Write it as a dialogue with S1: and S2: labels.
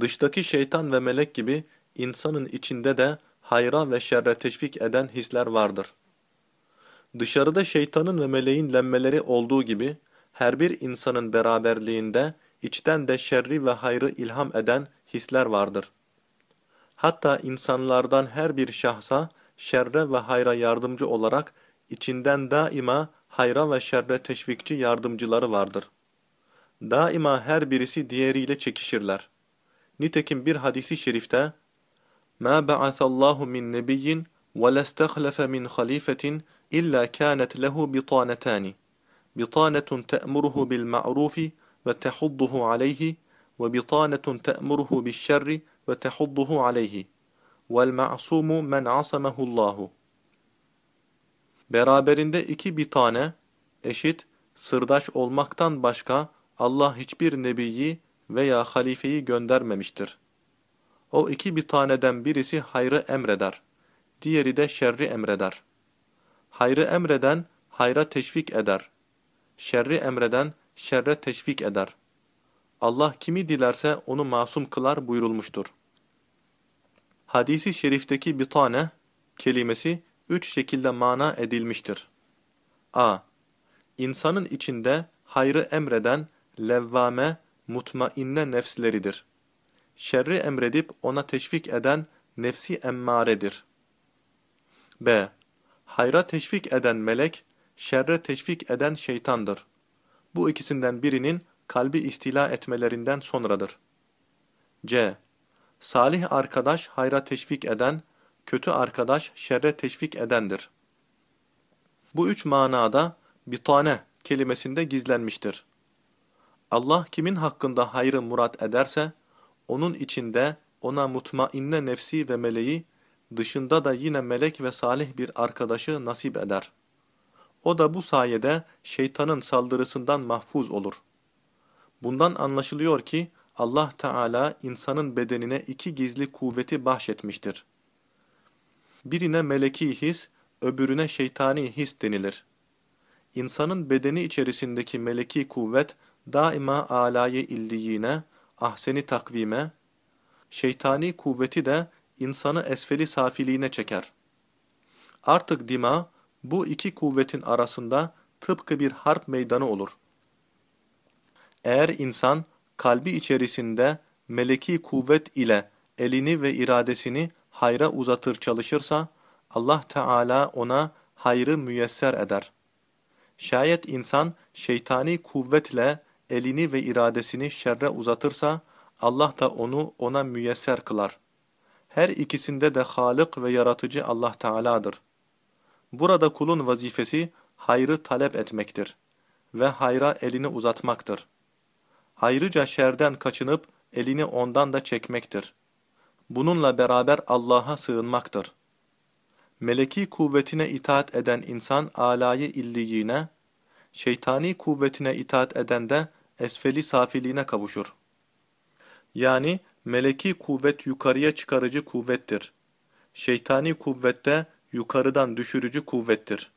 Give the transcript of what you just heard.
S1: Dıştaki şeytan ve melek gibi insanın içinde de hayra ve şerre teşvik eden hisler vardır. Dışarıda şeytanın ve meleğin lemmeleri olduğu gibi her bir insanın beraberliğinde içten de şerri ve hayrı ilham eden hisler vardır. Hatta insanlardan her bir şahsa şerre ve hayra yardımcı olarak içinden daima hayra ve şerre teşvikçi yardımcıları vardır. Daima her birisi diğeriyle çekişirler. Nitekim bir hadisi şerifte مَا بَعَثَ اللّٰهُ مِنْ نَبِيٍّ وَلَا اسْتَخْلَفَ مِنْ خَلِيفَةٍ إِلَّا كَانَتْ لَهُ بِطَانَتَانِ بِطَانَةٌ تَأْمُرُهُ بِالْمَعْرُوفِ وَتَحُضُّهُ عَلَيْهِ وَبِطَانَةٌ تَأْمُرُهُ بِالشَّرِّ وَتَحُضُّهُ عَلَيْهِ وَالْمَعْصُومُ مَنْ عَصَمَهُ اللّٰهُ Beraberinde iki bir tane, eşit, sırdaş olmaktan başka Allah hiçbir nebiyi veya halifeyi göndermemiştir. O iki bir taneden birisi hayrı emreder, diğeri de şerri emreder. Hayrı emreden hayra teşvik eder, şerri emreden şerre teşvik eder. Allah kimi dilerse onu masum kılar buyurulmuştur. Hadisi şerifteki bir tane kelimesi üç şekilde mana edilmiştir. a. İnsanın içinde hayrı emreden levvame, mutmainne nefsleridir. Şerri emredip ona teşvik eden nefsi emmaredir. b. Hayra teşvik eden melek, şerre teşvik eden şeytandır. Bu ikisinden birinin kalbi istila etmelerinden sonradır. c. Salih arkadaş hayra teşvik eden, kötü arkadaş şerre teşvik edendir. Bu üç manada bitane kelimesinde gizlenmiştir. Allah kimin hakkında hayrı murat ederse, onun içinde ona mutmainne nefsi ve meleği, dışında da yine melek ve salih bir arkadaşı nasip eder. O da bu sayede şeytanın saldırısından mahfuz olur. Bundan anlaşılıyor ki Allah Teala insanın bedenine iki gizli kuvveti bahşetmiştir. Birine meleki his, öbürüne şeytani his denilir. İnsanın bedeni içerisindeki meleki kuvvet daima alayı illiyine, ahseni takvime, şeytani kuvveti de insanı esfeli safiliğine çeker. Artık dima bu iki kuvvetin arasında tıpkı bir harp meydanı olur. Eğer insan kalbi içerisinde meleki kuvvet ile elini ve iradesini hayra uzatır çalışırsa, Allah Teala ona hayrı müyesser eder. Şayet insan şeytani kuvvetle elini ve iradesini şerre uzatırsa, Allah da onu ona müyesser kılar. Her ikisinde de Halık ve Yaratıcı Allah Teala'dır. Burada kulun vazifesi hayrı talep etmektir ve hayra elini uzatmaktır. Ayrıca şerden kaçınıp elini ondan da çekmektir. Bununla beraber Allah'a sığınmaktır. Meleki kuvvetine itaat eden insan alayı illiyine, şeytani kuvvetine itaat eden de esfeli safiliğine kavuşur. Yani meleki kuvvet yukarıya çıkarıcı kuvvettir. Şeytani kuvvette yukarıdan düşürücü kuvvettir.